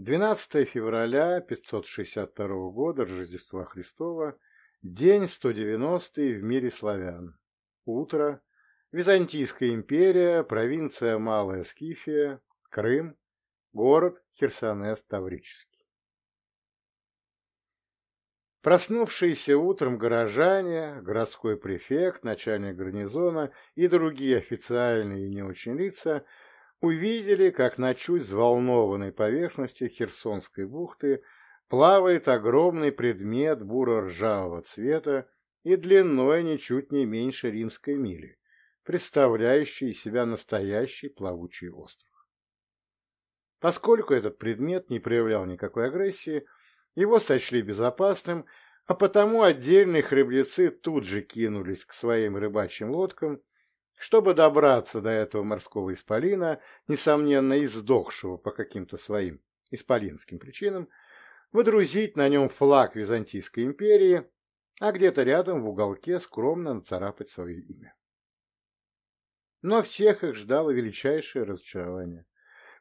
12 февраля 562 года Рождества Христова, день 190 в мире славян. Утро. Византийская империя, провинция Малая Скифия, Крым, город Херсонес Таврический. Проснувшиеся утром горожане, городской префект, начальник гарнизона и другие официальные и не очень лица – увидели, как на чуть взволнованной поверхности Херсонской бухты плавает огромный предмет буро-ржавого цвета и длиной ничуть не меньше римской мили, представляющий из себя настоящий плавучий остров. Поскольку этот предмет не проявлял никакой агрессии, его сочли безопасным, а потому отдельные храбрецы тут же кинулись к своим рыбачьим лодкам чтобы добраться до этого морского исполина, несомненно, издохшего по каким-то своим исполинским причинам, выдрузить на нем флаг Византийской империи, а где-то рядом в уголке скромно нацарапать свое имя. Но всех их ждало величайшее разочарование,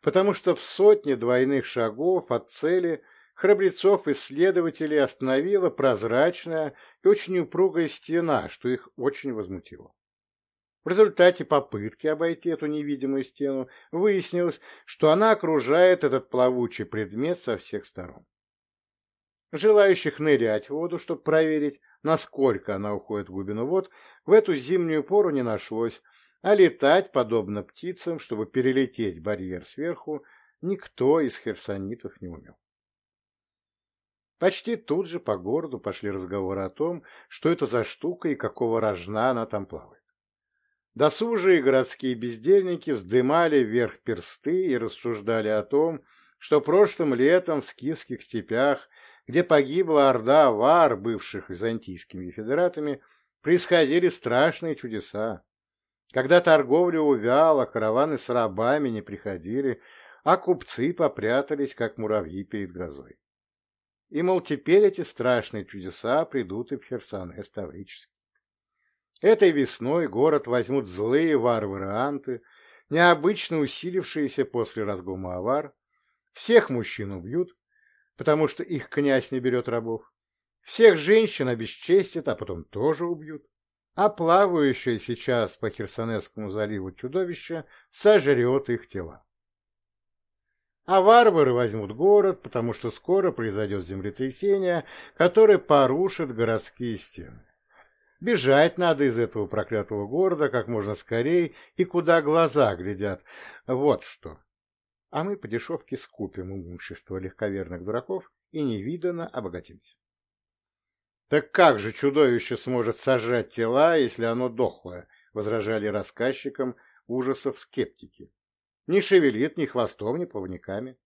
потому что в сотне двойных шагов от цели храбрецов-исследователей остановила прозрачная и очень упругая стена, что их очень возмутило. В результате попытки обойти эту невидимую стену выяснилось, что она окружает этот плавучий предмет со всех сторон. Желающих нырять в воду, чтобы проверить, насколько она уходит в глубину вод, в эту зимнюю пору не нашлось, а летать, подобно птицам, чтобы перелететь барьер сверху, никто из херсонитов не умел. Почти тут же по городу пошли разговоры о том, что это за штука и какого рожна она там плавает. Досужие городские бездельники вздымали вверх персты и рассуждали о том, что прошлым летом в скифских степях, где погибла орда вар, бывших византийскими федератами, происходили страшные чудеса. Когда торговля увяла, караваны с рабами не приходили, а купцы попрятались, как муравьи перед грозой. И, мол, теперь эти страшные чудеса придут и в Херсонес Таврический. Этой весной город возьмут злые варвары-анты, необычно усилившиеся после разгома авар. Всех мужчин убьют, потому что их князь не берет рабов. Всех женщин обесчестят, а потом тоже убьют. А плавающее сейчас по Херсонесскому заливу чудовище сожрет их тела. А варвары возьмут город, потому что скоро произойдет землетрясение, которое порушит городские стены. Бежать надо из этого проклятого города как можно скорее и куда глаза глядят. Вот что. А мы по дешевке скупим имущество легковерных дураков и невиданно обогатимся. Так как же чудовище сможет сожрать тела, если оно дохлое, возражали рассказчикам ужасов скептики. Не шевелит ни хвостом, ни плавниками.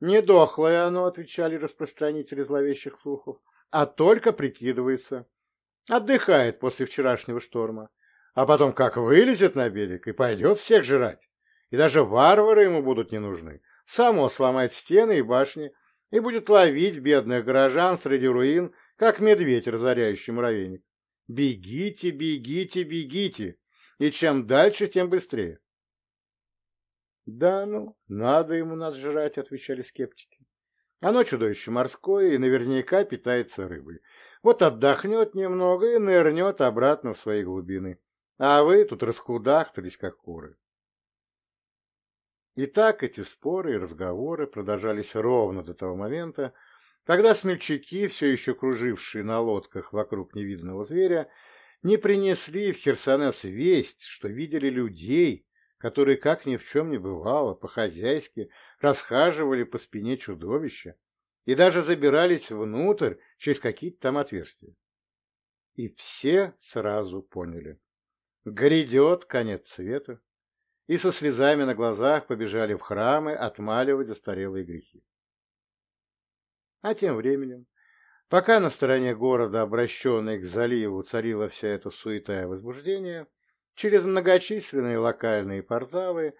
Не дохлое оно, отвечали распространители зловещих слухов, а только прикидывается. Отдыхает после вчерашнего шторма. А потом как вылезет на берег и пойдет всех жрать. И даже варвары ему будут не нужны. Само сломает стены и башни и будет ловить бедных горожан среди руин, как медведь, разоряющий муравейник. Бегите, бегите, бегите. И чем дальше, тем быстрее. Да ну, надо ему нас жрать, отвечали скептики. Оно чудовище морское и наверняка питается рыбой. Вот отдохнет немного и нырнет обратно в свои глубины. А вы тут раскудахтались, как куры. И так эти споры и разговоры продолжались ровно до того момента, когда смельчаки, все еще кружившие на лодках вокруг невиданного зверя, не принесли в Херсонес весть, что видели людей, которые, как ни в чем не бывало, по-хозяйски расхаживали по спине чудовища и даже забирались внутрь через какие-то там отверстия. И все сразу поняли. Грядет конец света, и со слезами на глазах побежали в храмы отмаливать застарелые грехи. А тем временем, пока на стороне города, обращенной к заливу, царила вся эта суета и возбуждение, через многочисленные локальные порталы,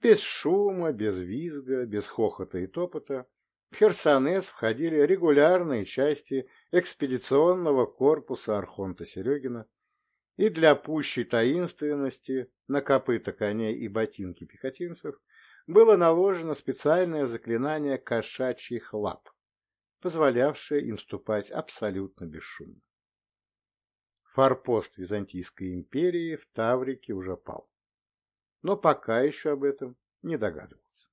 без шума, без визга, без хохота и топота, в Херсонес входили регулярные части экспедиционного корпуса Архонта Серегина, и для пущей таинственности на копыта коней и ботинки пехотинцев было наложено специальное заклинание кошачьих лап, позволявшее им ступать абсолютно бесшумно. Форпост Византийской империи в Таврике уже пал. Но пока еще об этом не догадывался.